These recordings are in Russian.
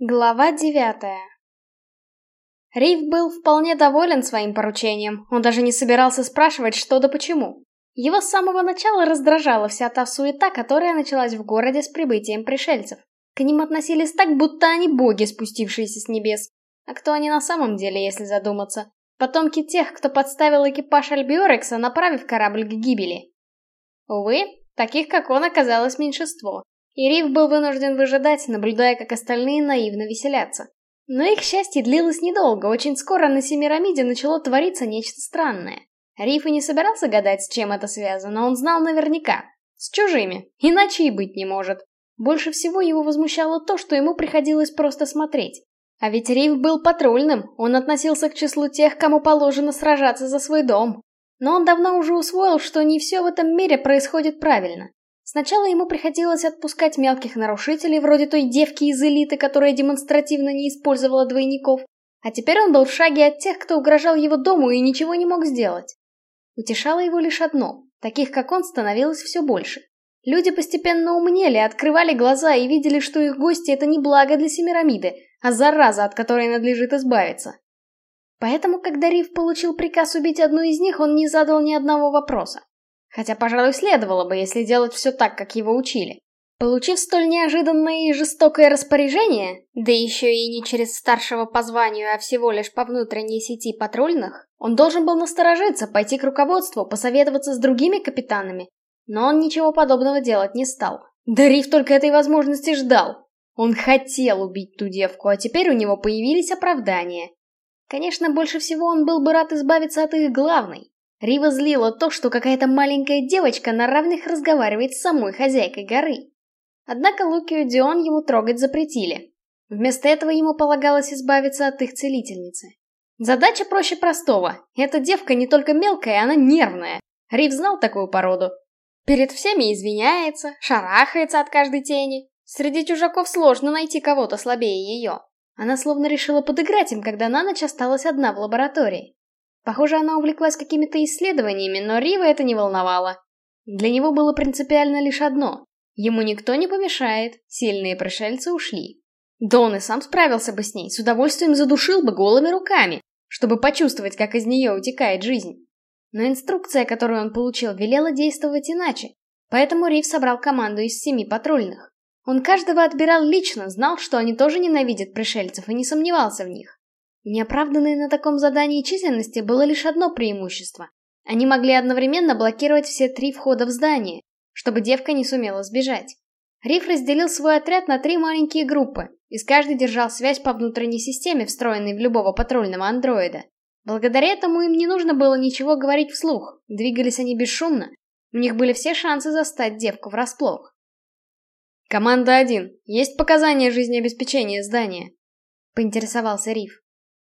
Глава девятая Рив был вполне доволен своим поручением, он даже не собирался спрашивать, что да почему. Его с самого начала раздражала вся та суета, которая началась в городе с прибытием пришельцев. К ним относились так, будто они боги, спустившиеся с небес. А кто они на самом деле, если задуматься? Потомки тех, кто подставил экипаж Альбиорекса, направив корабль к гибели. Увы, таких как он оказалось меньшинство. И Рив был вынужден выжидать, наблюдая, как остальные наивно веселятся. Но их счастье длилось недолго, очень скоро на Семирамиде начало твориться нечто странное. Риф и не собирался гадать, с чем это связано, он знал наверняка. С чужими, иначе и быть не может. Больше всего его возмущало то, что ему приходилось просто смотреть. А ведь Риф был патрульным, он относился к числу тех, кому положено сражаться за свой дом. Но он давно уже усвоил, что не все в этом мире происходит правильно. Сначала ему приходилось отпускать мелких нарушителей, вроде той девки из элиты, которая демонстративно не использовала двойников. А теперь он был в шаге от тех, кто угрожал его дому и ничего не мог сделать. Утешало его лишь одно. Таких, как он, становилось все больше. Люди постепенно умнели, открывали глаза и видели, что их гости — это не благо для Семирамиды, а зараза, от которой надлежит избавиться. Поэтому, когда Рив получил приказ убить одну из них, он не задал ни одного вопроса. Хотя, пожалуй, следовало бы, если делать все так, как его учили. Получив столь неожиданное и жестокое распоряжение, да еще и не через старшего по званию, а всего лишь по внутренней сети патрульных, он должен был насторожиться, пойти к руководству, посоветоваться с другими капитанами. Но он ничего подобного делать не стал. Да Риф только этой возможности ждал. Он хотел убить ту девку, а теперь у него появились оправдания. Конечно, больше всего он был бы рад избавиться от их главной, Рива злила то, что какая-то маленькая девочка на равных разговаривает с самой хозяйкой горы. Однако Лукию Дион ему трогать запретили. Вместо этого ему полагалось избавиться от их целительницы. Задача проще простого. Эта девка не только мелкая, она нервная. Рив знал такую породу. Перед всеми извиняется, шарахается от каждой тени. Среди чужаков сложно найти кого-то слабее ее. Она словно решила подыграть им, когда на ночь осталась одна в лаборатории. Похоже, она увлеклась какими-то исследованиями, но Рива это не волновало. Для него было принципиально лишь одно. Ему никто не помешает, сильные пришельцы ушли. Да он и сам справился бы с ней, с удовольствием задушил бы голыми руками, чтобы почувствовать, как из нее утекает жизнь. Но инструкция, которую он получил, велела действовать иначе. Поэтому Рив собрал команду из семи патрульных. Он каждого отбирал лично, знал, что они тоже ненавидят пришельцев и не сомневался в них. Неоправданной на таком задании численности было лишь одно преимущество. Они могли одновременно блокировать все три входа в здание, чтобы девка не сумела сбежать. Риф разделил свой отряд на три маленькие группы, и с каждой держал связь по внутренней системе, встроенной в любого патрульного андроида. Благодаря этому им не нужно было ничего говорить вслух, двигались они бесшумно, у них были все шансы застать девку врасплох. «Команда 1. Есть показания жизнеобеспечения здания?» — поинтересовался Риф.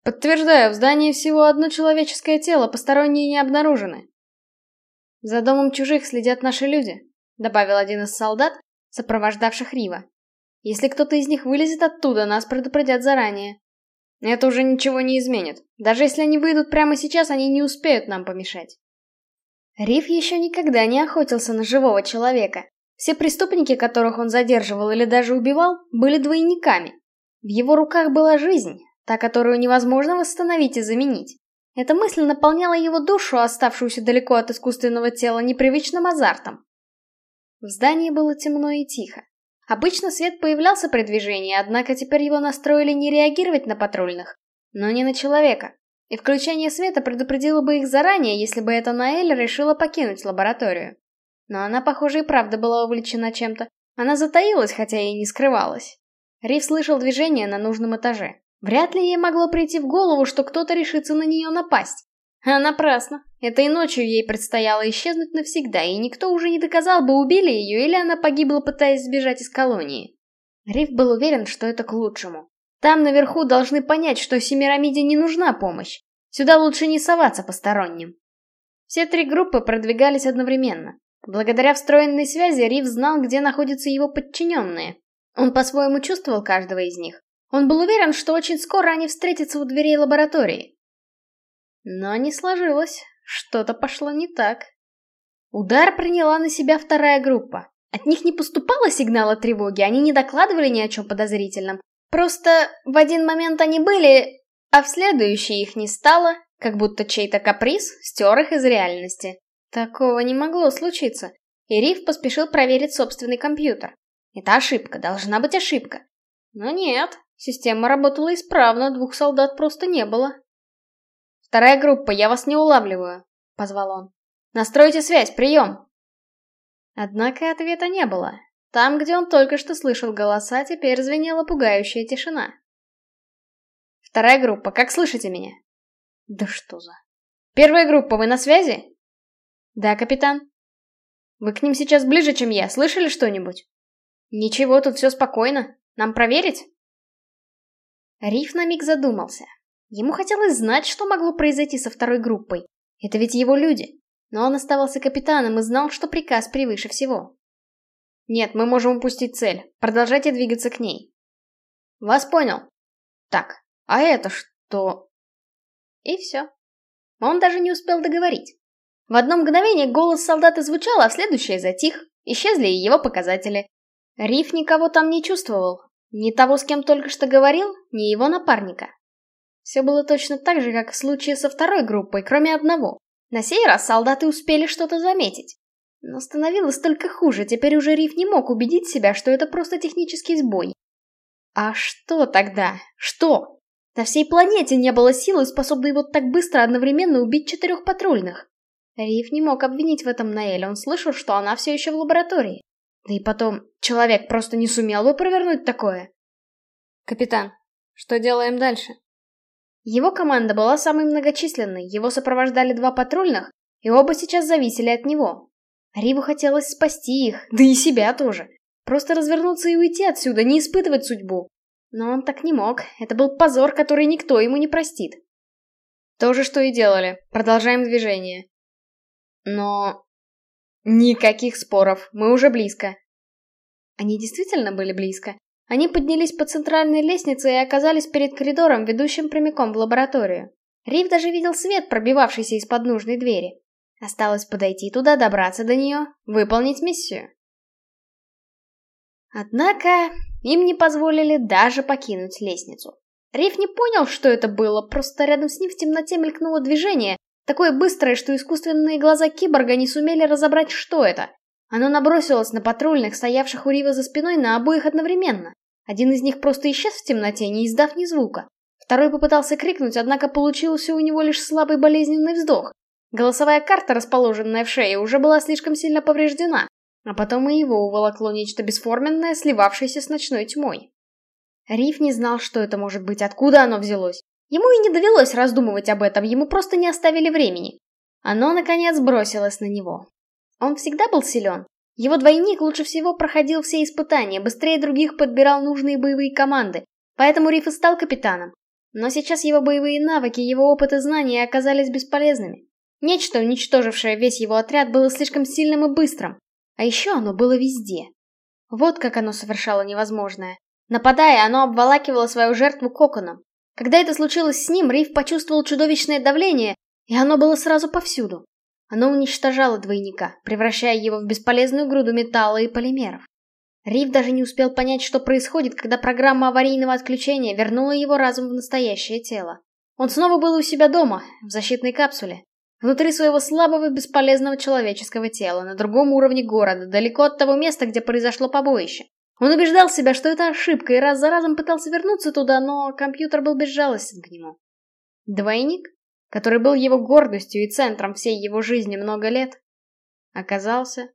Подтверждаю, в здании всего одно человеческое тело, посторонние не обнаружены. За домом чужих следят наши люди, добавил один из солдат, сопровождавших Рива. Если кто-то из них вылезет оттуда, нас предупредят заранее. Это уже ничего не изменит. Даже если они выйдут прямо сейчас, они не успеют нам помешать. Рив еще никогда не охотился на живого человека. Все преступники, которых он задерживал или даже убивал, были двойниками. В его руках была жизнь, Та, которую невозможно восстановить и заменить. Эта мысль наполняла его душу, оставшуюся далеко от искусственного тела, непривычным азартом. В здании было темно и тихо. Обычно свет появлялся при движении, однако теперь его настроили не реагировать на патрульных, но не на человека. И включение света предупредило бы их заранее, если бы эта Наэль решила покинуть лабораторию. Но она, похоже, и правда была увлечена чем-то. Она затаилась, хотя и не скрывалась. Рив слышал движение на нужном этаже. Вряд ли ей могло прийти в голову, что кто-то решится на нее напасть. А напрасно. Этой ночью ей предстояло исчезнуть навсегда, и никто уже не доказал бы, убили ее или она погибла, пытаясь сбежать из колонии. Риф был уверен, что это к лучшему. Там наверху должны понять, что Семирамиде не нужна помощь. Сюда лучше не соваться посторонним. Все три группы продвигались одновременно. Благодаря встроенной связи Риф знал, где находятся его подчиненные. Он по-своему чувствовал каждого из них. Он был уверен, что очень скоро они встретятся у дверей лаборатории. Но не сложилось. Что-то пошло не так. Удар приняла на себя вторая группа. От них не поступало сигнала тревоги, они не докладывали ни о чем подозрительном. Просто в один момент они были, а в следующий их не стало, как будто чей-то каприз стер их из реальности. Такого не могло случиться, и Риф поспешил проверить собственный компьютер. Это ошибка, должна быть ошибка. Но нет, система работала исправно, двух солдат просто не было. «Вторая группа, я вас не улавливаю», — позвал он. «Настройте связь, прием!» Однако ответа не было. Там, где он только что слышал голоса, теперь звенела пугающая тишина. «Вторая группа, как слышите меня?» «Да что за...» «Первая группа, вы на связи?» «Да, капитан». «Вы к ним сейчас ближе, чем я, слышали что-нибудь?» «Ничего, тут все спокойно. Нам проверить?» Риф на миг задумался. Ему хотелось знать, что могло произойти со второй группой. Это ведь его люди. Но он оставался капитаном и знал, что приказ превыше всего. Нет, мы можем упустить цель. Продолжайте двигаться к ней. Вас понял. Так, а это что? И все. Он даже не успел договорить. В одно мгновение голос солдата звучал, а в следующее затих. Исчезли и его показатели. Риф никого там не чувствовал. Ни того, с кем только что говорил, ни его напарника. Все было точно так же, как в случае со второй группой, кроме одного. На сей раз солдаты успели что-то заметить. Но становилось только хуже, теперь уже Риф не мог убедить себя, что это просто технический сбой. А что тогда? Что? На всей планете не было силы, способной вот так быстро одновременно убить четырех патрульных. Риф не мог обвинить в этом Наэль, он слышал, что она все еще в лаборатории. Да и потом, человек просто не сумел бы провернуть такое. Капитан, что делаем дальше? Его команда была самой многочисленной, его сопровождали два патрульных, и оба сейчас зависели от него. Риву хотелось спасти их, да и себя тоже. Просто развернуться и уйти отсюда, не испытывать судьбу. Но он так не мог, это был позор, который никто ему не простит. То же, что и делали, продолжаем движение. Но... Никаких споров, мы уже близко. Они действительно были близко. Они поднялись по центральной лестнице и оказались перед коридором, ведущим прямиком в лабораторию. Рив даже видел свет, пробивавшийся из-под нужной двери. Осталось подойти туда, добраться до нее, выполнить миссию. Однако им не позволили даже покинуть лестницу. Риф не понял, что это было, просто рядом с ним в темноте мелькнуло движение, такое быстрое, что искусственные глаза киборга не сумели разобрать, что это. Оно набросилось на патрульных, стоявших у Рива за спиной, на обоих одновременно. Один из них просто исчез в темноте, не издав ни звука. Второй попытался крикнуть, однако получился у него лишь слабый болезненный вздох. Голосовая карта, расположенная в шее, уже была слишком сильно повреждена, а потом и его уволокло нечто бесформенное, сливавшееся с ночной тьмой. Риф не знал, что это может быть, откуда оно взялось. Ему и не довелось раздумывать об этом, ему просто не оставили времени. Оно, наконец, бросилось на него. Он всегда был силен. Его двойник лучше всего проходил все испытания, быстрее других подбирал нужные боевые команды, поэтому Риф и стал капитаном. Но сейчас его боевые навыки, его опыт и знания оказались бесполезными. Нечто, уничтожившее весь его отряд, было слишком сильным и быстрым. А еще оно было везде. Вот как оно совершало невозможное. Нападая, оно обволакивало свою жертву коконом. Когда это случилось с ним, Риф почувствовал чудовищное давление, и оно было сразу повсюду. Оно уничтожало двойника, превращая его в бесполезную груду металла и полимеров. Риф даже не успел понять, что происходит, когда программа аварийного отключения вернула его разум в настоящее тело. Он снова был у себя дома, в защитной капсуле, Внутри своего слабого и бесполезного человеческого тела, на другом уровне города, далеко от того места, где произошло побоище. Он убеждал себя, что это ошибка, и раз за разом пытался вернуться туда, но компьютер был безжалостен к нему. Двойник, который был его гордостью и центром всей его жизни много лет, оказался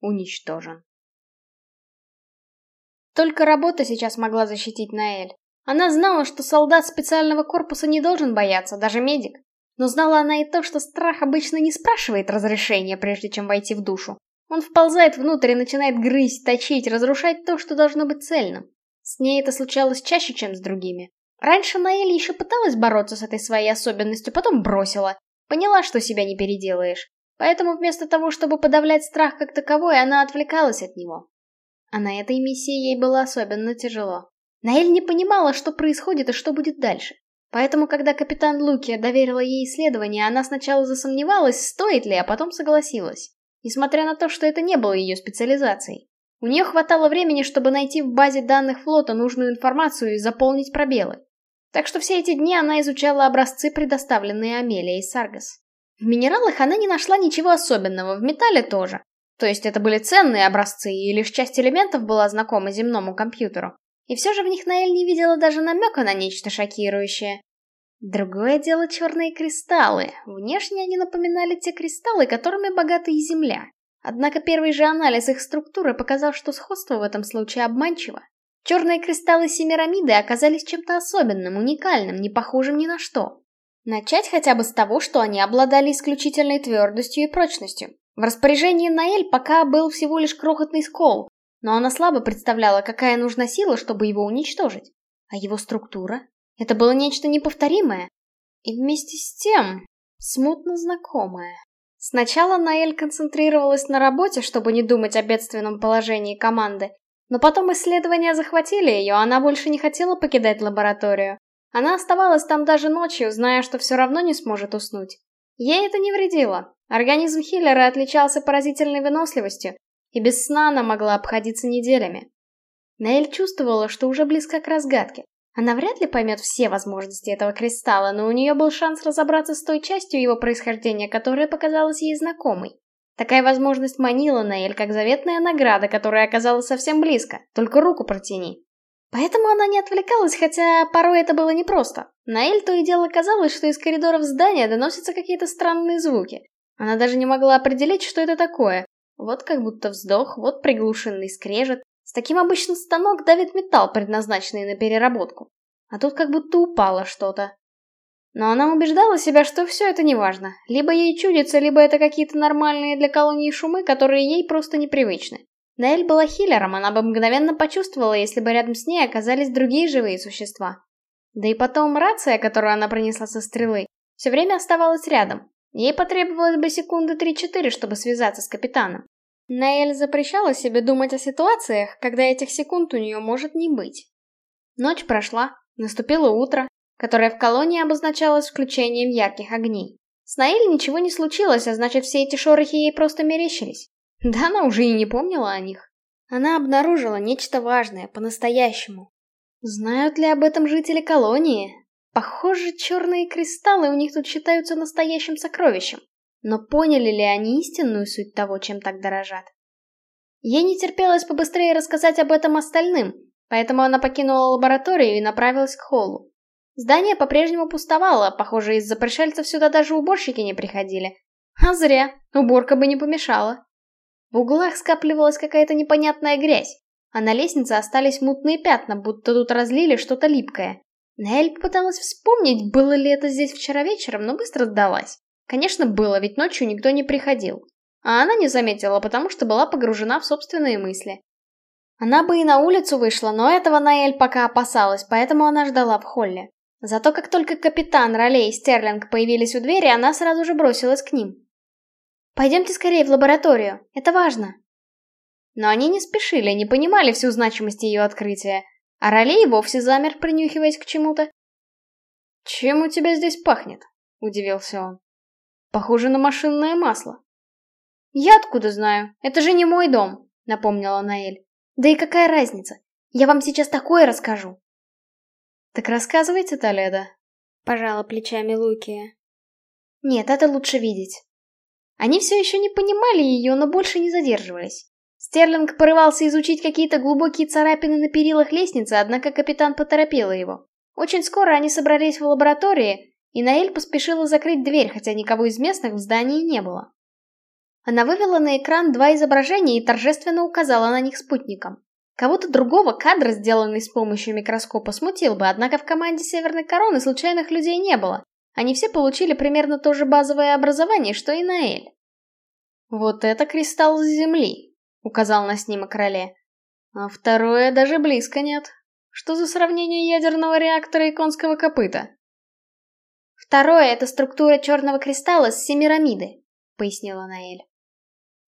уничтожен. Только работа сейчас могла защитить Наэль. Она знала, что солдат специального корпуса не должен бояться, даже медик. Но знала она и то, что страх обычно не спрашивает разрешения, прежде чем войти в душу. Он вползает внутрь и начинает грызть, точить, разрушать то, что должно быть цельным. С ней это случалось чаще, чем с другими. Раньше Наэль еще пыталась бороться с этой своей особенностью, потом бросила. Поняла, что себя не переделаешь. Поэтому вместо того, чтобы подавлять страх как таковой, она отвлекалась от него. А на этой миссии ей было особенно тяжело. Наэль не понимала, что происходит и что будет дальше. Поэтому, когда капитан Луки доверила ей исследование, она сначала засомневалась, стоит ли, а потом согласилась. Несмотря на то, что это не было ее специализацией. У нее хватало времени, чтобы найти в базе данных флота нужную информацию и заполнить пробелы. Так что все эти дни она изучала образцы, предоставленные Амелией Саргас. В минералах она не нашла ничего особенного, в металле тоже. То есть это были ценные образцы, и лишь часть элементов была знакома земному компьютеру. И все же в них Наэль не видела даже намека на нечто шокирующее. Другое дело черные кристаллы. Внешне они напоминали те кристаллы, которыми богата и Земля. Однако первый же анализ их структуры показал, что сходство в этом случае обманчиво. Черные кристаллы Семирамиды оказались чем-то особенным, уникальным, не похожим ни на что. Начать хотя бы с того, что они обладали исключительной твердостью и прочностью. В распоряжении Наэль пока был всего лишь крохотный скол, но она слабо представляла, какая нужна сила, чтобы его уничтожить. А его структура? Это было нечто неповторимое. И вместе с тем, смутно знакомое. Сначала Наэль концентрировалась на работе, чтобы не думать о бедственном положении команды, но потом исследования захватили ее, она больше не хотела покидать лабораторию. Она оставалась там даже ночью, зная, что все равно не сможет уснуть. Ей это не вредило. Организм Хиллера отличался поразительной выносливостью, и без сна она могла обходиться неделями. Нейль чувствовала, что уже близко к разгадке. Она вряд ли поймет все возможности этого кристалла, но у нее был шанс разобраться с той частью его происхождения, которая показалась ей знакомой. Такая возможность манила Нейль, как заветная награда, которая оказалась совсем близко, только руку протяни. Поэтому она не отвлекалась, хотя порой это было непросто. Наэль то и дело казалось, что из коридоров здания доносятся какие-то странные звуки. Она даже не могла определить, что это такое. Вот как будто вздох, вот приглушенный скрежет. С таким обычно станок давит металл, предназначенный на переработку. А тут как будто упало что-то. Но она убеждала себя, что все это неважно. Либо ей чудится, либо это какие-то нормальные для колонии шумы, которые ей просто непривычны. Наэль была хиллером, она бы мгновенно почувствовала, если бы рядом с ней оказались другие живые существа. Да и потом рация, которую она принесла со стрелы, все время оставалась рядом. Ей потребовалось бы секунды 3-4, чтобы связаться с капитаном. Наэль запрещала себе думать о ситуациях, когда этих секунд у нее может не быть. Ночь прошла, наступило утро, которое в колонии обозначалось включением ярких огней. С Наэль ничего не случилось, а значит все эти шорохи ей просто мерещились. Да она уже и не помнила о них. Она обнаружила нечто важное, по-настоящему. Знают ли об этом жители колонии? Похоже, черные кристаллы у них тут считаются настоящим сокровищем. Но поняли ли они истинную суть того, чем так дорожат? Ей не терпелось побыстрее рассказать об этом остальным, поэтому она покинула лабораторию и направилась к холлу. Здание по-прежнему пустовало, похоже, из-за пришельцев сюда даже уборщики не приходили. А зря, уборка бы не помешала. В углах скапливалась какая-то непонятная грязь, а на лестнице остались мутные пятна, будто тут разлили что-то липкое. Нель попыталась вспомнить, было ли это здесь вчера вечером, но быстро сдалась. Конечно, было, ведь ночью никто не приходил. А она не заметила, потому что была погружена в собственные мысли. Она бы и на улицу вышла, но этого Наэль пока опасалась, поэтому она ждала в холле. Зато как только капитан, Ролей и Стерлинг появились у двери, она сразу же бросилась к ним. Пойдемте скорее в лабораторию, это важно. Но они не спешили, не понимали всю значимость ее открытия, а Ролей вовсе замер, принюхиваясь к чему-то. «Чем у тебя здесь пахнет?» — удивился он. «Похоже на машинное масло». «Я откуда знаю? Это же не мой дом», — напомнила Наэль. «Да и какая разница? Я вам сейчас такое расскажу». «Так рассказывайте, Толедо», — пожала плечами Лукия. «Нет, это лучше видеть». Они все еще не понимали ее, но больше не задерживались. Стерлинг порывался изучить какие-то глубокие царапины на перилах лестницы, однако капитан поторопила его. Очень скоро они собрались в лаборатории, и Наэль поспешила закрыть дверь, хотя никого из местных в здании не было. Она вывела на экран два изображения и торжественно указала на них спутником. Кого-то другого кадр, сделанный с помощью микроскопа, смутил бы, однако в команде Северной Короны случайных людей не было, они все получили примерно то же базовое образование, что и Наэль. «Вот это кристалл с Земли», — указал на снимок Роле. «А второе даже близко нет. Что за сравнение ядерного реактора и конского копыта?» «Второе — это структура черного кристалла с семирамиды», — пояснила Наэль.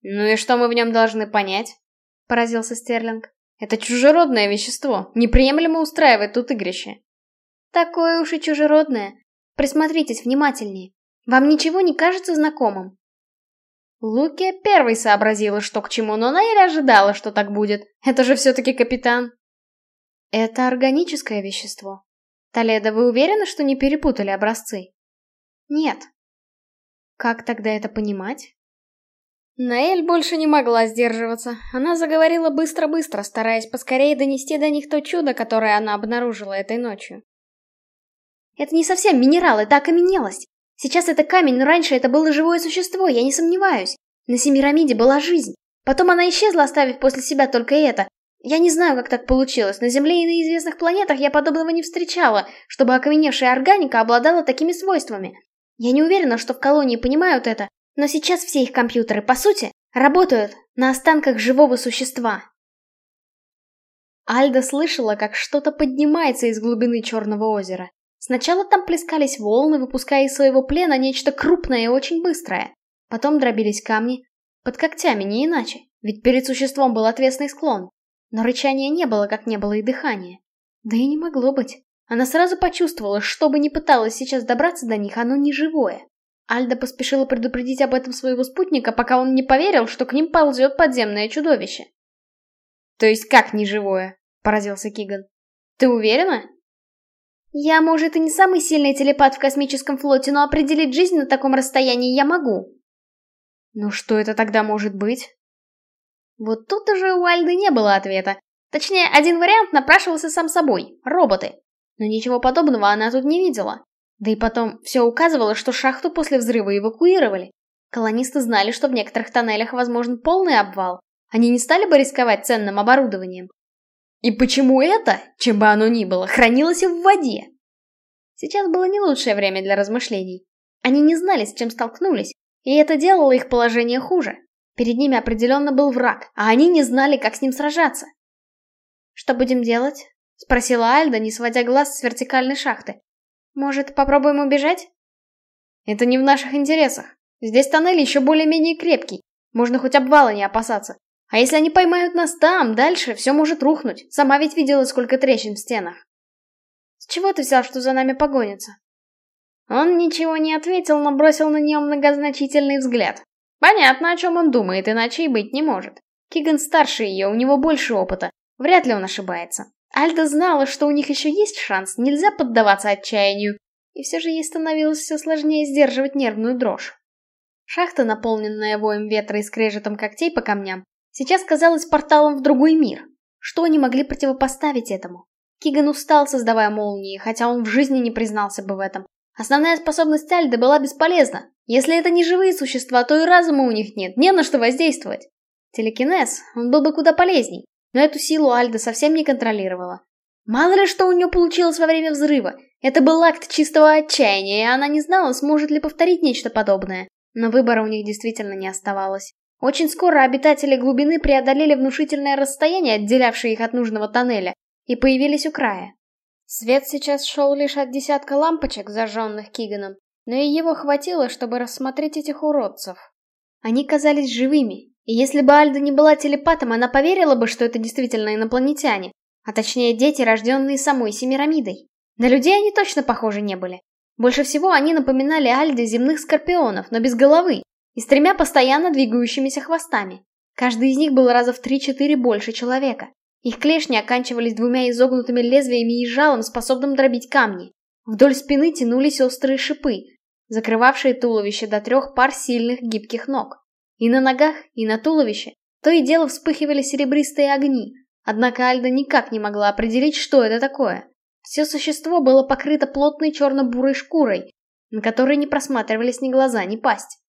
«Ну и что мы в нем должны понять?» — поразился Стерлинг. «Это чужеродное вещество. Неприемлемо устраивать тут игрище». «Такое уж и чужеродное. Присмотритесь внимательнее. Вам ничего не кажется знакомым? Луки первый сообразила, что к чему, но она и ожидала, что так будет. Это же все-таки капитан. Это органическое вещество. Толедо, вы уверены, что не перепутали образцы? Нет. Как тогда это понимать? Наэль больше не могла сдерживаться. Она заговорила быстро-быстро, стараясь поскорее донести до них то чудо, которое она обнаружила этой ночью. Это не совсем минерал, это окаменелость. Сейчас это камень, но раньше это было живое существо, я не сомневаюсь. На Семирамиде была жизнь. Потом она исчезла, оставив после себя только это. Я не знаю, как так получилось. На Земле и на известных планетах я подобного не встречала, чтобы окаменевшая органика обладала такими свойствами. Я не уверена, что в колонии понимают это, но сейчас все их компьютеры, по сути, работают на останках живого существа. Альда слышала, как что-то поднимается из глубины Черного озера. Сначала там плескались волны, выпуская из своего плена нечто крупное и очень быстрое. Потом дробились камни. Под когтями, не иначе, ведь перед существом был отвесный склон. Но рычания не было, как не было и дыхания. Да и не могло быть. Она сразу почувствовала, что бы ни пыталась сейчас добраться до них, оно не живое. Альда поспешила предупредить об этом своего спутника, пока он не поверил, что к ним ползет подземное чудовище. «То есть как неживое?» — поразился Киган. «Ты уверена?» «Я, может, и не самый сильный телепат в космическом флоте, но определить жизнь на таком расстоянии я могу». «Ну что это тогда может быть?» Вот тут уже у Альды не было ответа. Точнее, один вариант напрашивался сам собой — роботы. Но ничего подобного она тут не видела. Да и потом, все указывало, что шахту после взрыва эвакуировали. Колонисты знали, что в некоторых тоннелях возможен полный обвал. Они не стали бы рисковать ценным оборудованием. И почему это, чем бы оно ни было, хранилось в воде? Сейчас было не лучшее время для размышлений. Они не знали, с чем столкнулись, и это делало их положение хуже. Перед ними определенно был враг, а они не знали, как с ним сражаться. «Что будем делать?» — спросила Альда, не сводя глаз с вертикальной шахты. Может, попробуем убежать? Это не в наших интересах. Здесь тоннель еще более-менее крепкий. Можно хоть обвала не опасаться. А если они поймают нас там, дальше все может рухнуть. Сама ведь видела, сколько трещин в стенах. С чего ты взял, что за нами погонится? Он ничего не ответил, но бросил на нее многозначительный взгляд. Понятно, о чем он думает, иначе и быть не может. Киган старше ее, у него больше опыта. Вряд ли он ошибается. Альда знала, что у них еще есть шанс, нельзя поддаваться отчаянию, и все же ей становилось все сложнее сдерживать нервную дрожь. Шахта, наполненная воем ветра и скрежетом когтей по камням, сейчас казалась порталом в другой мир. Что они могли противопоставить этому? Киган устал, создавая молнии, хотя он в жизни не признался бы в этом. Основная способность Альды была бесполезна. Если это не живые существа, то и разума у них нет, не на что воздействовать. Телекинез, он был бы куда полезней. Но эту силу Альда совсем не контролировала. Мало ли что у нее получилось во время взрыва. Это был акт чистого отчаяния, и она не знала, сможет ли повторить нечто подобное. Но выбора у них действительно не оставалось. Очень скоро обитатели глубины преодолели внушительное расстояние, отделявшее их от нужного тоннеля, и появились у края. Свет сейчас шел лишь от десятка лампочек, зажженных Киганом, но и его хватило, чтобы рассмотреть этих уродцев. Они казались живыми, и если бы Альда не была телепатом, она поверила бы, что это действительно инопланетяне, а точнее дети, рожденные самой Семирамидой. На людей они точно похожи не были. Больше всего они напоминали Альде земных скорпионов, но без головы, и с тремя постоянно двигающимися хвостами. Каждый из них был раза в 3-4 больше человека. Их клешни оканчивались двумя изогнутыми лезвиями и жалом, способным дробить камни. Вдоль спины тянулись острые шипы, закрывавшие туловище до трех пар сильных гибких ног. И на ногах, и на туловище то и дело вспыхивали серебристые огни, однако Альда никак не могла определить, что это такое. Все существо было покрыто плотной черно-бурой шкурой, на которой не просматривались ни глаза, ни пасть.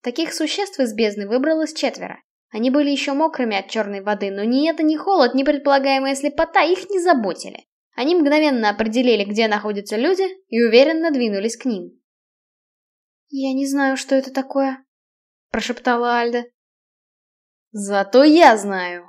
Таких существ из бездны выбралось четверо. Они были еще мокрыми от черной воды, но ни это, ни холод, ни предполагаемая слепота их не заботили. Они мгновенно определили, где находятся люди, и уверенно двинулись к ним. «Я не знаю, что это такое», прошептала Альда. Зато я знаю,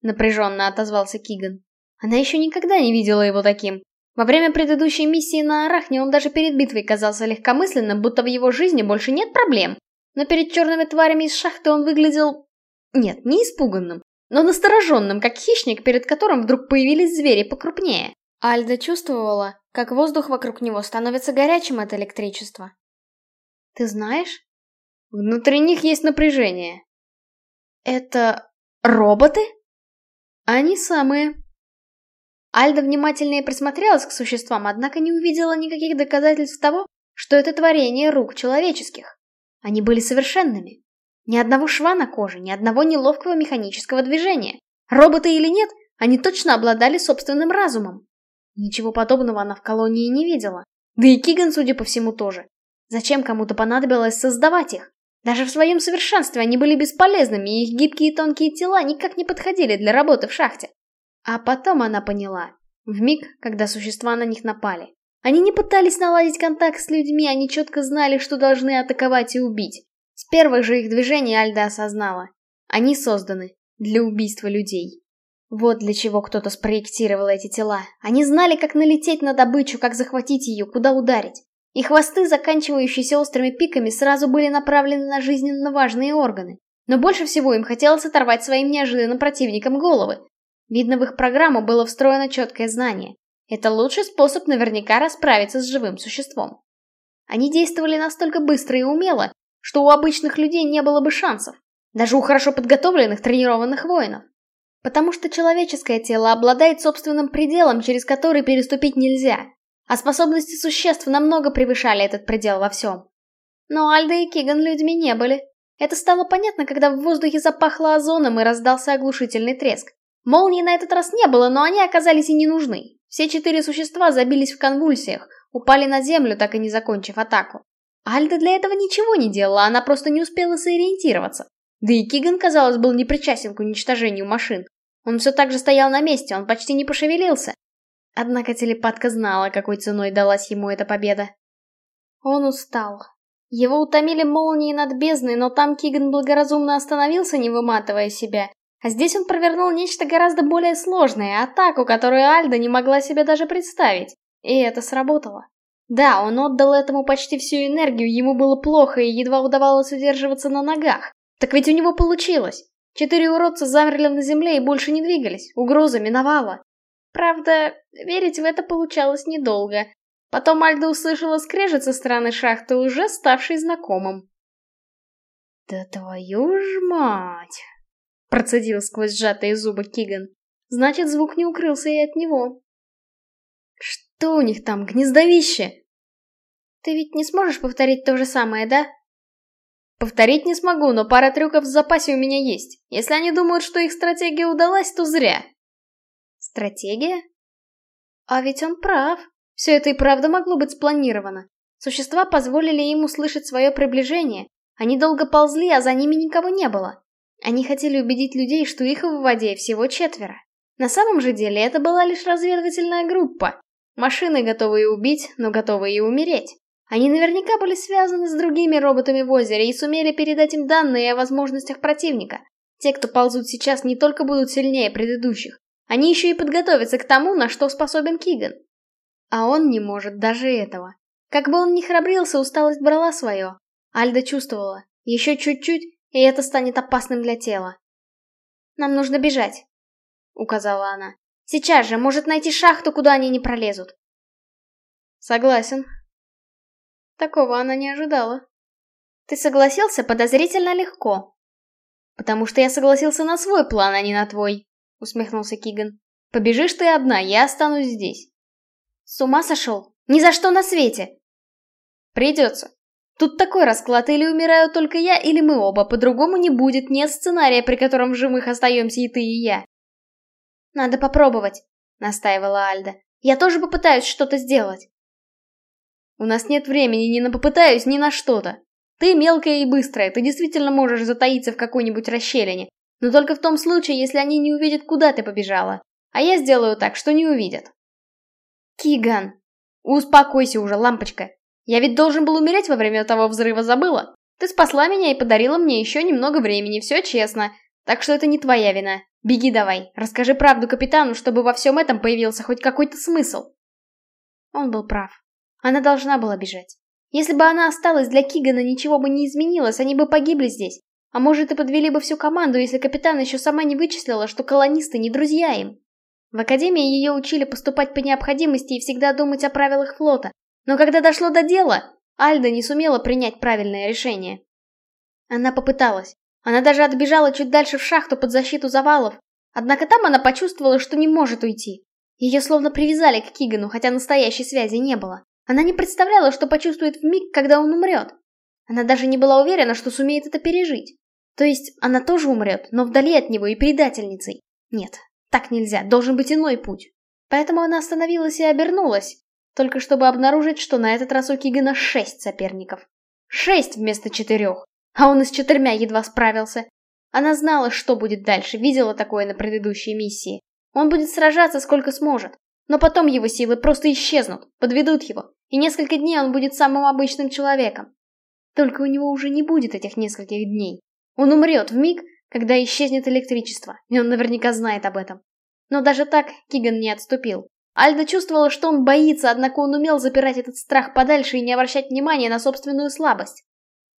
напряженно отозвался Киган. Она еще никогда не видела его таким. Во время предыдущей миссии на Арахне он даже перед битвой казался легкомысленным, будто в его жизни больше нет проблем. Но перед черными тварями из шахты он выглядел... Нет, не испуганным, но настороженным, как хищник, перед которым вдруг появились звери покрупнее. Альда чувствовала, как воздух вокруг него становится горячим от электричества. «Ты знаешь?» Внутри них есть напряжение. Это роботы? Они самые. Альда внимательнее присмотрелась к существам, однако не увидела никаких доказательств того, что это творение рук человеческих. Они были совершенными. Ни одного шва на коже, ни одного неловкого механического движения. Роботы или нет, они точно обладали собственным разумом. Ничего подобного она в колонии не видела. Да и Киган, судя по всему, тоже. Зачем кому-то понадобилось создавать их? Даже в своем совершенстве они были бесполезными, и их гибкие тонкие тела никак не подходили для работы в шахте. А потом она поняла. В миг, когда существа на них напали. Они не пытались наладить контакт с людьми, они четко знали, что должны атаковать и убить. С первых же их движений Альда осознала. Они созданы для убийства людей. Вот для чего кто-то спроектировал эти тела. Они знали, как налететь на добычу, как захватить ее, куда ударить. И хвосты, заканчивающиеся острыми пиками, сразу были направлены на жизненно важные органы. Но больше всего им хотелось оторвать своим неожиданным противникам головы. Видно, в их программу было встроено четкое знание. Это лучший способ наверняка расправиться с живым существом. Они действовали настолько быстро и умело, что у обычных людей не было бы шансов. Даже у хорошо подготовленных, тренированных воинов. Потому что человеческое тело обладает собственным пределом, через который переступить нельзя. А способности существ намного превышали этот предел во всем. Но Альда и Киган людьми не были. Это стало понятно, когда в воздухе запахло озоном и раздался оглушительный треск. Молнии на этот раз не было, но они оказались и не нужны. Все четыре существа забились в конвульсиях, упали на землю, так и не закончив атаку. Альда для этого ничего не делала, она просто не успела сориентироваться. Да и Киган, казалось, был не причастен к уничтожению машин. Он все так же стоял на месте, он почти не пошевелился. Однако телепатка знала, какой ценой далась ему эта победа. Он устал. Его утомили молнии над бездной, но там Киган благоразумно остановился, не выматывая себя, а здесь он провернул нечто гораздо более сложное, атаку, которую Альда не могла себе даже представить. И это сработало. Да, он отдал этому почти всю энергию, ему было плохо и едва удавалось удерживаться на ногах. Так ведь у него получилось. Четыре уродца замерли на земле и больше не двигались, угроза миновала. Правда, верить в это получалось недолго. Потом Альда услышала скрежет со стороны шахты, уже ставший знакомым. «Да твою ж мать!» Процедил сквозь сжатые зубы Киган. Значит, звук не укрылся и от него. Что у них там, гнездовище? Ты ведь не сможешь повторить то же самое, да? Повторить не смогу, но пара трюков в запасе у меня есть. Если они думают, что их стратегия удалась, то зря. Стратегия? А ведь он прав. Все это и правда могло быть спланировано. Существа позволили им услышать свое приближение. Они долго ползли, а за ними никого не было. Они хотели убедить людей, что их в воде всего четверо. На самом же деле это была лишь разведывательная группа. Машины, готовые убить, но готовые и умереть. Они наверняка были связаны с другими роботами в озере и сумели передать им данные о возможностях противника. Те, кто ползут сейчас, не только будут сильнее предыдущих, они еще и подготовятся к тому, на что способен Киган. А он не может даже этого. Как бы он ни храбрился, усталость брала свое. Альда чувствовала. Еще чуть-чуть, и это станет опасным для тела. «Нам нужно бежать», — указала она. «Сейчас же, может найти шахту, куда они не пролезут». «Согласен». Такого она не ожидала. «Ты согласился подозрительно легко». «Потому что я согласился на свой план, а не на твой», — усмехнулся Киган. «Побежишь ты одна, я останусь здесь». «С ума сошел? Ни за что на свете!» «Придется. Тут такой расклад, или умираю только я, или мы оба, по-другому не будет, нет сценария, при котором в живых остаемся и ты, и я. Надо попробовать, настаивала Альда. Я тоже попытаюсь что-то сделать. У нас нет времени ни на попытаюсь, ни на что-то. Ты мелкая и быстрая, ты действительно можешь затаиться в какой-нибудь расщелине, но только в том случае, если они не увидят, куда ты побежала. А я сделаю так, что не увидят. Киган, успокойся уже, лампочка. Я ведь должен был умереть во время того взрыва, забыла? Ты спасла меня и подарила мне еще немного времени, все честно. Так что это не твоя вина. Беги давай, расскажи правду капитану, чтобы во всем этом появился хоть какой-то смысл. Он был прав. Она должна была бежать. Если бы она осталась для Кигана, ничего бы не изменилось, они бы погибли здесь. А может и подвели бы всю команду, если капитан еще сама не вычислила, что колонисты не друзья им. В академии ее учили поступать по необходимости и всегда думать о правилах флота, но когда дошло до дела, Альда не сумела принять правильное решение. Она попыталась. Она даже отбежала чуть дальше в шахту под защиту завалов. Однако там она почувствовала, что не может уйти. Ее словно привязали к Кигану, хотя настоящей связи не было. Она не представляла, что почувствует в миг, когда он умрет. Она даже не была уверена, что сумеет это пережить. То есть, она тоже умрет, но вдали от него и предательницей. Нет, так нельзя, должен быть иной путь. Поэтому она остановилась и обернулась, только чтобы обнаружить, что на этот раз у Кигана шесть соперников. Шесть вместо четырех, а он и с четырьмя едва справился. Она знала, что будет дальше, видела такое на предыдущей миссии. Он будет сражаться сколько сможет, но потом его силы просто исчезнут, подведут его, и несколько дней он будет самым обычным человеком. Только у него уже не будет этих нескольких дней. Он умрет в миг, когда исчезнет электричество, и он наверняка знает об этом. Но даже так Киган не отступил. Альда чувствовала, что он боится, однако он умел запирать этот страх подальше и не обращать внимания на собственную слабость.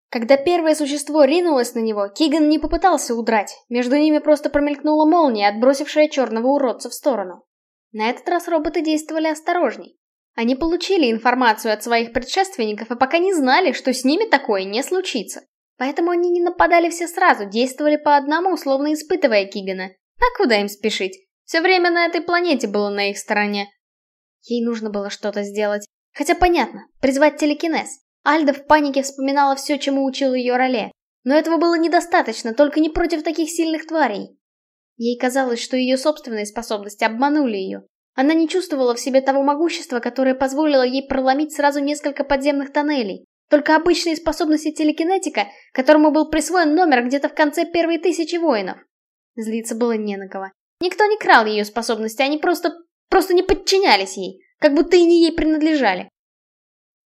Когда первое существо ринулось на него, Киган не попытался удрать, между ними просто промелькнула молния, отбросившая черного уродца в сторону. На этот раз роботы действовали осторожней. Они получили информацию от своих предшественников и пока не знали, что с ними такое не случится. Поэтому они не нападали все сразу, действовали по одному, условно испытывая Кигана. А куда им спешить? Все время на этой планете было на их стороне. Ей нужно было что-то сделать. Хотя понятно, призвать телекинез. Альда в панике вспоминала все, чему учил ее Роле. Но этого было недостаточно, только не против таких сильных тварей. Ей казалось, что ее собственные способности обманули ее. Она не чувствовала в себе того могущества, которое позволило ей проломить сразу несколько подземных тоннелей. Только обычные способности телекинетика, которому был присвоен номер где-то в конце первой тысячи воинов. Злиться было не на кого. Никто не крал ее способности, они просто... просто не подчинялись ей, как будто и не ей принадлежали.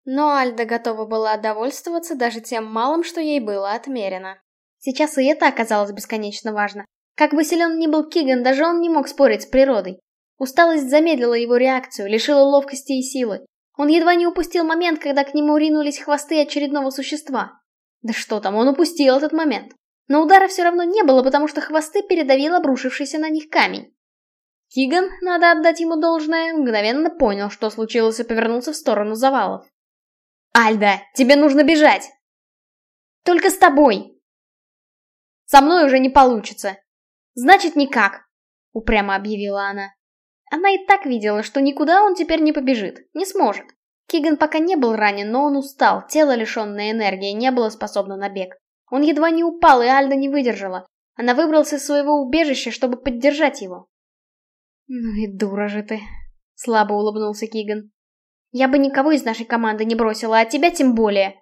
Но Альда готова была довольствоваться даже тем малым, что ей было отмерено. Сейчас и это оказалось бесконечно важно. Как бы силен ни был Киган, даже он не мог спорить с природой. Усталость замедлила его реакцию, лишила ловкости и силы. Он едва не упустил момент, когда к нему ринулись хвосты очередного существа. Да что там, он упустил этот момент. Но удара все равно не было, потому что хвосты передавил обрушившийся на них камень. Киган, надо отдать ему должное, мгновенно понял, что случилось, и повернулся в сторону завалов. «Альда, тебе нужно бежать!» «Только с тобой!» «Со мной уже не получится!» «Значит, никак!» — упрямо объявила она. Она и так видела, что никуда он теперь не побежит, не сможет. Киган пока не был ранен, но он устал, тело лишенное энергии не было способно на бег. Он едва не упал, и Альда не выдержала. Она выбрался из своего убежища, чтобы поддержать его. «Ну и дура же ты», — слабо улыбнулся Киган. «Я бы никого из нашей команды не бросила, а тебя тем более».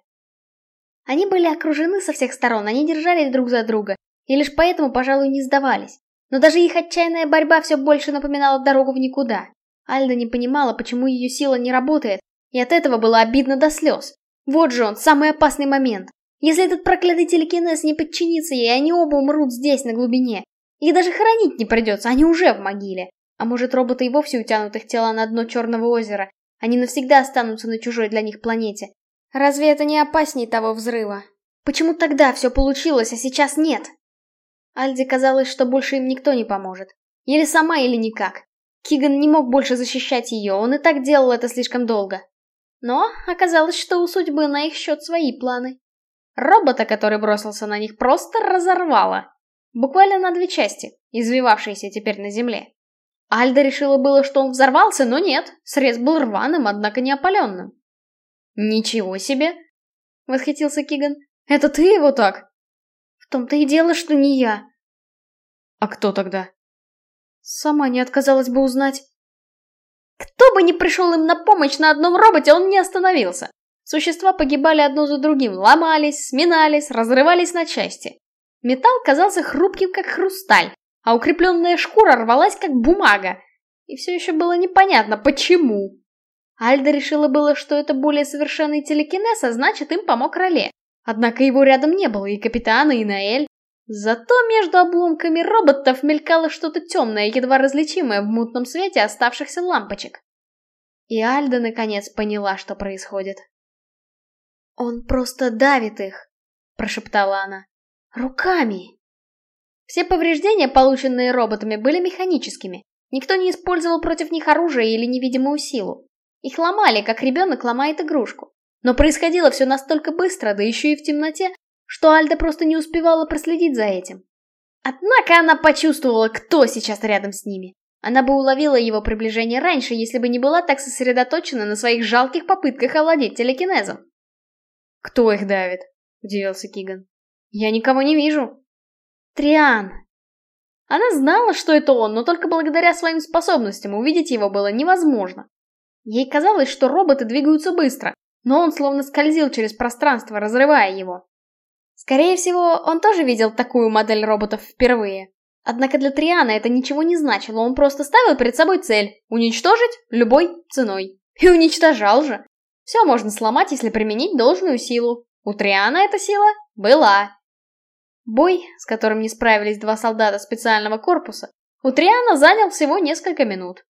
Они были окружены со всех сторон, они держались друг за друга, и лишь поэтому, пожалуй, не сдавались. Но даже их отчаянная борьба все больше напоминала дорогу в никуда. Альда не понимала, почему ее сила не работает, и от этого было обидно до слез. Вот же он, самый опасный момент. Если этот проклятый телекинез не подчинится ей, они оба умрут здесь, на глубине. Их даже хоронить не придется, они уже в могиле. А может, роботы и вовсе утянут их тела на дно Черного озера. Они навсегда останутся на чужой для них планете. Разве это не опаснее того взрыва? Почему тогда все получилось, а сейчас нет? Альде казалось, что больше им никто не поможет. Или сама, или никак. Киган не мог больше защищать ее, он и так делал это слишком долго. Но оказалось, что у судьбы на их счет свои планы. Робота, который бросился на них, просто разорвало. Буквально на две части, извивавшиеся теперь на земле. Альда решила было, что он взорвался, но нет, срез был рваным, однако не опаленным. «Ничего себе!» — восхитился Киган. «Это ты его так?» «В том-то и дело, что не я», а кто тогда? Сама не отказалась бы узнать. Кто бы ни пришел им на помощь на одном роботе, он не остановился. Существа погибали одно за другим, ломались, сминались, разрывались на части. Металл казался хрупким, как хрусталь, а укрепленная шкура рвалась, как бумага. И все еще было непонятно, почему. Альда решила было, что это более совершенный телекинез, а значит, им помог Роле. Однако его рядом не было, и капитана, и Наэль. Зато между обломками роботов мелькало что-то темное, едва различимое в мутном свете оставшихся лампочек. И Альда наконец поняла, что происходит. «Он просто давит их», — прошептала она. «Руками!» Все повреждения, полученные роботами, были механическими. Никто не использовал против них оружие или невидимую силу. Их ломали, как ребенок ломает игрушку. Но происходило все настолько быстро, да еще и в темноте, что Альда просто не успевала проследить за этим. Однако она почувствовала, кто сейчас рядом с ними. Она бы уловила его приближение раньше, если бы не была так сосредоточена на своих жалких попытках овладеть телекинезом. «Кто их давит?» — удивился Киган. «Я никого не вижу». «Триан!» Она знала, что это он, но только благодаря своим способностям увидеть его было невозможно. Ей казалось, что роботы двигаются быстро, но он словно скользил через пространство, разрывая его. Скорее всего, он тоже видел такую модель роботов впервые. Однако для Триана это ничего не значило, он просто ставил перед собой цель — уничтожить любой ценой. И уничтожал же. Все можно сломать, если применить должную силу. У Триана эта сила была. Бой, с которым не справились два солдата специального корпуса, у Триана занял всего несколько минут.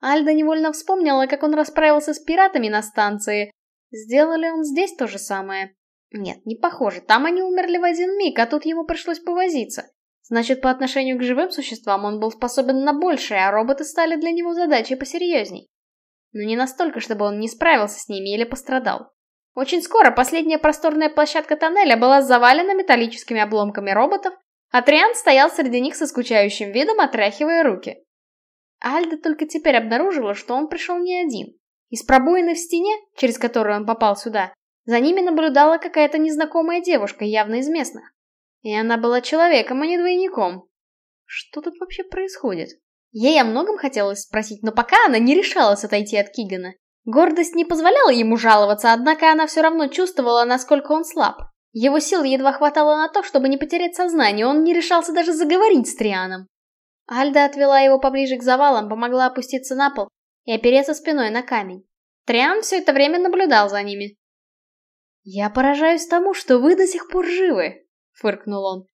Альда невольно вспомнила, как он расправился с пиратами на станции. Сделали он здесь то же самое? Нет, не похоже, там они умерли в один миг, а тут ему пришлось повозиться. Значит, по отношению к живым существам он был способен на большее, а роботы стали для него задачей посерьезней. Но не настолько, чтобы он не справился с ними или пострадал. Очень скоро последняя просторная площадка тоннеля была завалена металлическими обломками роботов, а Триан стоял среди них со скучающим видом, отряхивая руки. Альда только теперь обнаружила, что он пришел не один. Из пробоины в стене, через которую он попал сюда, за ними наблюдала какая-то незнакомая девушка, явно из местных. И она была человеком, а не двойником. Что тут вообще происходит? Ей о многом хотелось спросить, но пока она не решалась отойти от Кигана. Гордость не позволяла ему жаловаться, однако она все равно чувствовала, насколько он слаб. Его сил едва хватало на то, чтобы не потерять сознание, он не решался даже заговорить с Трианом. Альда отвела его поближе к завалам, помогла опуститься на пол и опереться спиной на камень. Триан все это время наблюдал за ними. «Я поражаюсь тому, что вы до сих пор живы», — фыркнул он.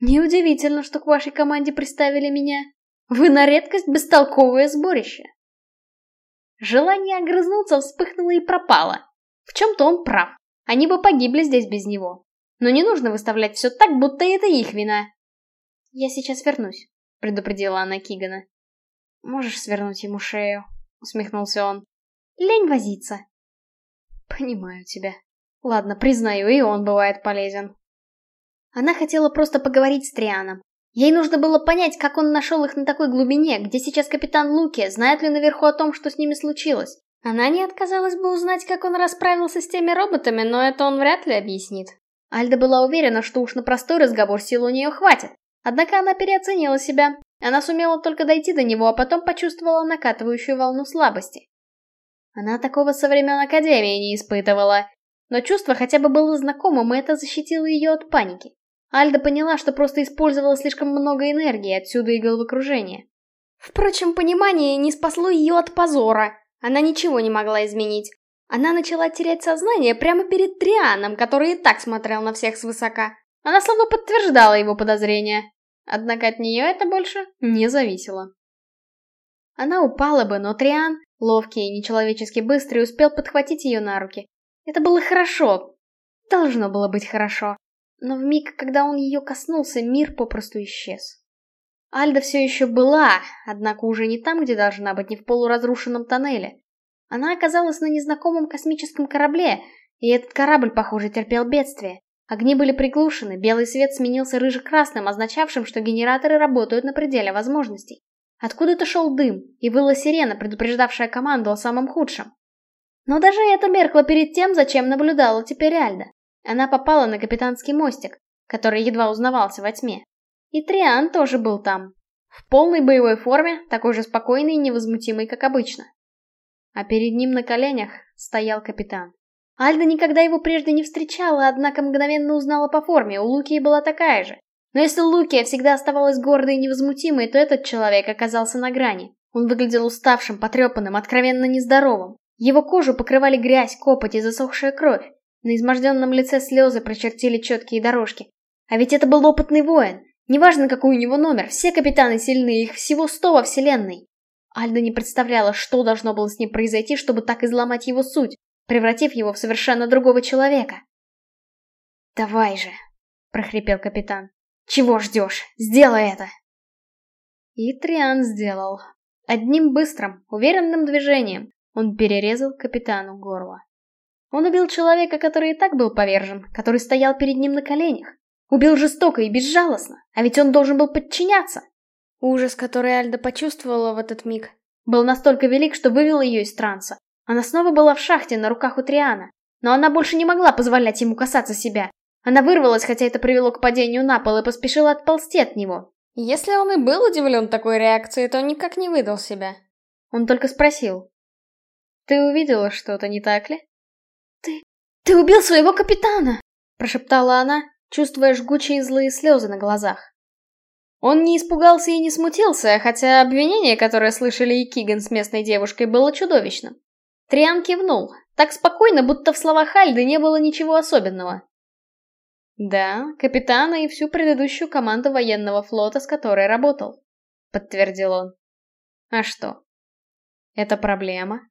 «Неудивительно, что к вашей команде приставили меня. Вы на редкость бестолковое сборище». Желание огрызнуться вспыхнуло и пропало. В чем-то он прав. Они бы погибли здесь без него. Но не нужно выставлять все так, будто это их вина. «Я сейчас вернусь», — предупредила она Кигана. «Можешь свернуть ему шею», — усмехнулся он. «Лень возиться». «Понимаю тебя. Ладно, признаю, и он бывает полезен». Она хотела просто поговорить с Трианом. Ей нужно было понять, как он нашел их на такой глубине, где сейчас капитан Луки, знает ли наверху о том, что с ними случилось. Она не отказалась бы узнать, как он расправился с теми роботами, но это он вряд ли объяснит. Альда была уверена, что уж на простой разговор сил у нее хватит. Однако она переоценила себя. Она сумела только дойти до него, а потом почувствовала накатывающую волну слабости. Она такого со времен Академии не испытывала. Но чувство хотя бы было знакомым, и это защитило ее от паники. Альда поняла, что просто использовала слишком много энергии, отсюда и головокружение. Впрочем, понимание не спасло ее от позора. Она ничего не могла изменить. Она начала терять сознание прямо перед Трианом, который и так смотрел на всех свысока. Она словно подтверждала его подозрения. Однако от нее это больше не зависело. Она упала бы, но Триан, ловкий и нечеловечески быстрый, успел подхватить ее на руки. Это было хорошо. Должно было быть хорошо. Но в миг, когда он ее коснулся, мир попросту исчез. Альда все еще была, однако уже не там, где должна быть, не в полуразрушенном тоннеле. Она оказалась на незнакомом космическом корабле, и этот корабль, похоже, терпел бедствие. Огни были приглушены, белый свет сменился рыже-красным, означавшим, что генераторы работают на пределе возможностей. Откуда-то шел дым, и выла сирена, предупреждавшая команду о самом худшем. Но даже это меркло перед тем, зачем наблюдала теперь Альда. Она попала на капитанский мостик, который едва узнавался во тьме. И Триан тоже был там. В полной боевой форме, такой же спокойный и невозмутимый, как обычно. А перед ним на коленях стоял капитан. Альда никогда его прежде не встречала, однако мгновенно узнала по форме, у Лукии была такая же. Но если Лукия всегда оставалась гордой и невозмутимой, то этот человек оказался на грани. Он выглядел уставшим, потрепанным, откровенно нездоровым. Его кожу покрывали грязь, копоть и засохшая кровь. На изможденном лице слезы прочертили четкие дорожки. А ведь это был опытный воин. Неважно, какой у него номер, все капитаны сильны, их всего сто во вселенной. Альда не представляла, что должно было с ним произойти, чтобы так изломать его суть, превратив его в совершенно другого человека. «Давай же!» — прохрипел капитан. «Чего ждешь? Сделай это!» И Триан сделал. Одним быстрым, уверенным движением он перерезал капитану горло. Он убил человека, который и так был повержен, который стоял перед ним на коленях. Убил жестоко и безжалостно, а ведь он должен был подчиняться. Ужас, который Альда почувствовала в этот миг, был настолько велик, что вывел ее из транса. Она снова была в шахте на руках у Триана, но она больше не могла позволять ему касаться себя. Она вырвалась, хотя это привело к падению на пол, и поспешила отползти от него. Если он и был удивлен такой реакцией, то никак не выдал себя. Он только спросил. «Ты увидела что-то, не так ли?» «Ты... ты убил своего капитана!» Прошептала она, чувствуя жгучие злые слезы на глазах. Он не испугался и не смутился, хотя обвинение, которое слышали и Киган с местной девушкой, было чудовищным. Триан кивнул, так спокойно, будто в словах Альды не было ничего особенного. «Да, капитана и всю предыдущую команду военного флота, с которой работал», — подтвердил он. «А что? Это проблема?»